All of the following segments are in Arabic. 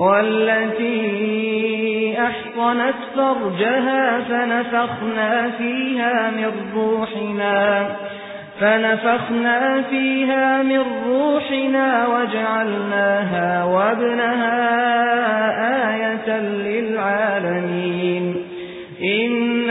والتي أحصنت فرجها فنفخنا فيها من روحنا فنفخنا فيها من روحنا وجعلناها وابنها آية للعالمين. إن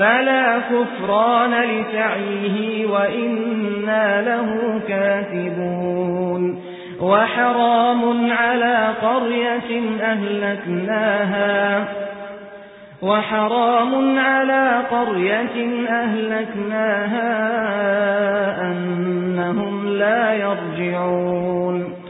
فلا كفران لسعيه وإنا له كاتبون. وحرام على قرية أهلكناها. وحرام على قرية أهلكناها أنهم لا يرجعون.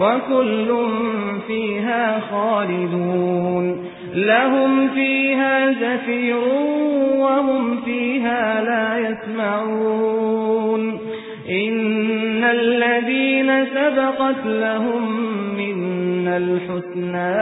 وكل فيها خالدون. لهم فيها زفير وهم فيها لا يسمعون. إن الذين سبقت لهم من الحسنى